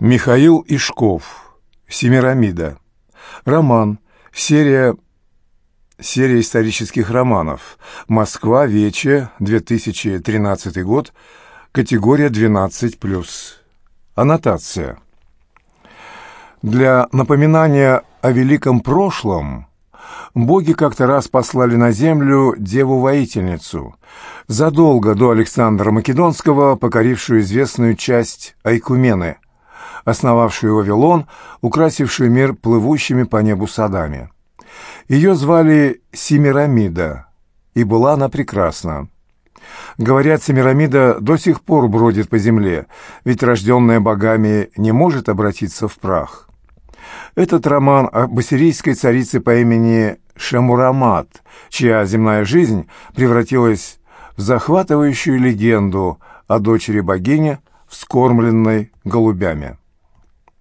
Михаил Ишков. Семирамида. Роман. Серия серия исторических романов. Москва, Вече, 2013 год. Категория 12+. Аннотация. Для напоминания о великом прошлом боги как-то раз послали на землю деву-воительницу, задолго до Александра Македонского, покорившую известную часть Айкумены – основавшую Вавилон, украсившую мир плывущими по небу садами. Ее звали Семирамида, и была она прекрасна. Говорят, Семирамида до сих пор бродит по земле, ведь рожденная богами не может обратиться в прах. Этот роман о бассирийской царице по имени Шамурамат, чья земная жизнь превратилась в захватывающую легенду о дочери богини, вскормленной голубями.